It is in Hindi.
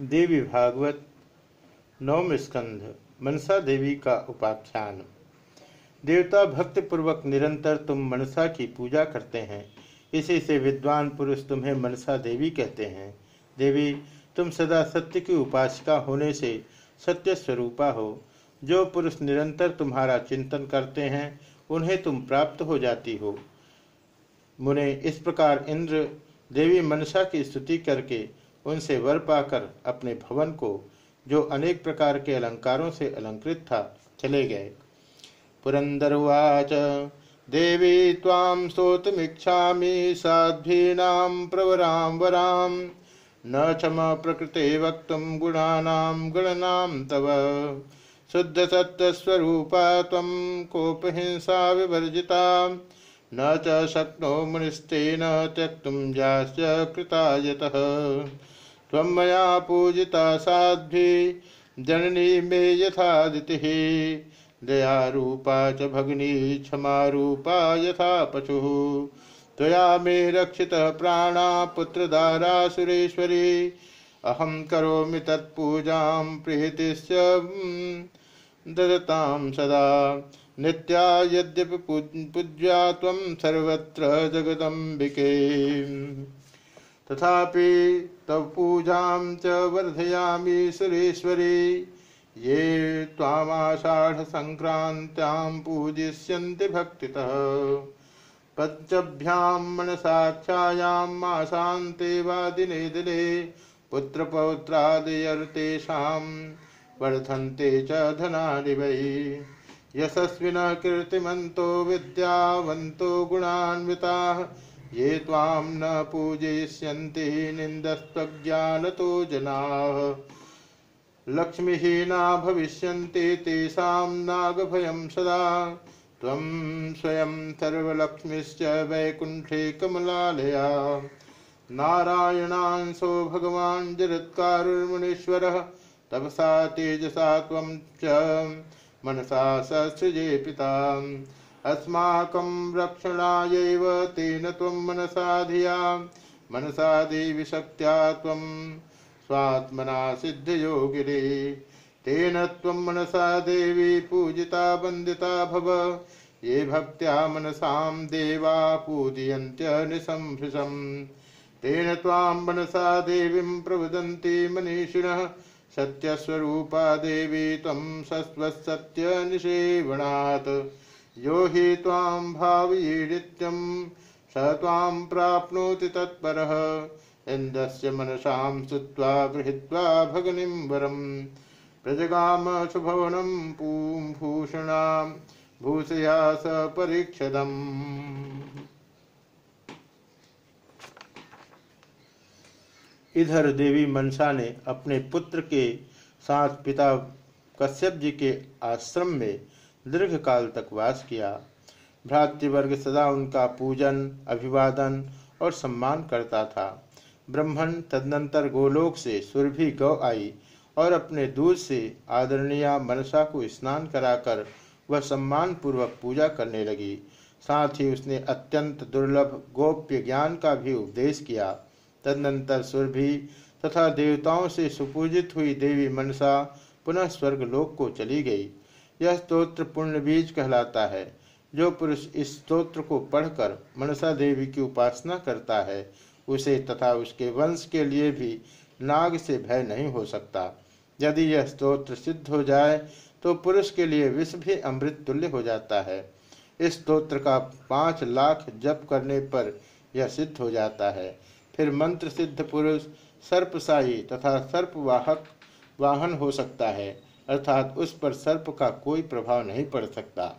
देवी भागवत नवम स्कंध, मनसा देवी का उपाख्यान। देवता भक्ति पूर्वक निरंतर तुम मनसा की पूजा करते हैं। इसी से विद्वान पुरुष तुम्हें मनसा देवी कहते हैं। देवी, तुम सदा सत्य की उपासिका होने से सत्य स्वरूपा हो। जो पुरुष निरंतर तुम्हारा चिंतन करते हैं, उन्हें तुम प्राप्त हो जाती हो। मुने, इस प्रकार इंद्र देवी मनसा की स्तुति करके उनसे वर पाकर अपने भवन को, जो अनेक प्रकार के अलंकारों से अलंकृत था, चले गए। पुरंदरवाच, देवी ताम स्तोतमीक्षा साध्वीनाम प्रवराम वराम न क्षम प्रकृते वक्त गुणानाम गणनाम तव। शुद्ध सत्स्वरूपा कोपहिंसा विवर्जिता, न च शक्नो मुनिस्तेन त्यक्तुम त्वमया पूजिता साध्वी, जननी मे यथादिति। दयारूपा च भगिनी, क्षमारूपा यथा पशु। त्वया मे रक्षित प्राणा पुत्रदारा सुरेश्वरी। अहम करोमि तत्पूजा प्रीतिश्च ददतां सदा। नित्या यद्यपि पूज्या त्वं सर्वत्र तथापि तव पूजा च वर्धयामी सुरेश्वरी। ये तामाषाढ़ संक्रांत्यां पूजिष्यन्ति भक्तितः। पञ्चभ्यां दिने दिने पुत्रपौत्रादयर्तेषां वर्धन्ते च धनानि वै। यशस्विनः कीर्तिमन्तो विद्यावन्तो गुणान्विताः ये तां न पूजयिष्यन्ति निन्दस्त्वज्ञानतो जनाः। लक्ष्मीहीना भविष्यन्ति तेषां नागभयं सदा। त्वं स्वयं सर्वलक्ष्मीश्च वैकुण्ठे कमलालया। नारायणांशो भगवान् जगत्कारुर्मुनीश्वरः तपसा तेजसा त्वं च मनसा ससृजे पिता अस्माकं रक्षणायैव तेन त्वं मनसा धिया। मनसा देवी शक्त्या त्वं स्वात्मना सिद्धयोगिरे तेन त्वं मनसा देवी पूजिता वन्दिता भव। ये भक्त्या मनसां देवा पूजयन्त्यनिशंभृशम् तेन त्वां मनसा देवीं प्रवदन्ति मनीषिणः। सत्यस्वरूपा देवी त्वं सस्वत्सत्यनिषेवणात् यो हि तां भावयीडित्यं, स तां प्राप्नोति तत्परः। इन्दस्य मनसां श्रुत्वा गृहीत्वा भगनिं वरं प्रजगाम सुभवनं भूषणां, भूषया स परीक्षदम्। इधर देवी मनसा ने अपने पुत्र के साथ पिता कश्यप जी के आश्रम में दीर्घ काल तक वास किया। भ्रातृवर्ग सदा उनका पूजन, अभिवादन और सम्मान करता था। ब्रह्मण तदनंतर गोलोक से सुरभि गौ आई और अपने दूध से आदरणीय मनसा को स्नान कराकर वह सम्मान पूर्वक पूजा करने लगी। साथ ही उसने अत्यंत दुर्लभ गोप्य ज्ञान का भी उपदेश किया। तदनंतर सुरभि तथा देवताओं से सुपूजित हुई देवी मनसा पुनः स्वर्गलोक को चली गई। यह स्तोत्र पुण्य बीज कहलाता है, जो पुरुष इस स्तोत्र को पढ़कर मनसा देवी की उपासना करता है, उसे तथा उसके वंश के लिए भी नाग से भय नहीं हो सकता। यदि यह स्तोत्र सिद्ध हो जाए तो पुरुष के लिए विष भी अमृत तुल्य हो जाता है। इस स्तोत्र का पाँच लाख जप करने पर यह सिद्ध हो जाता है। फिर मंत्र सिद्ध पुरुष सर्पसाई तथा सर्पवाहक वाहन हो सकता है। अर्थात उस पर सर्प का कोई प्रभाव नहीं पड़ सकता।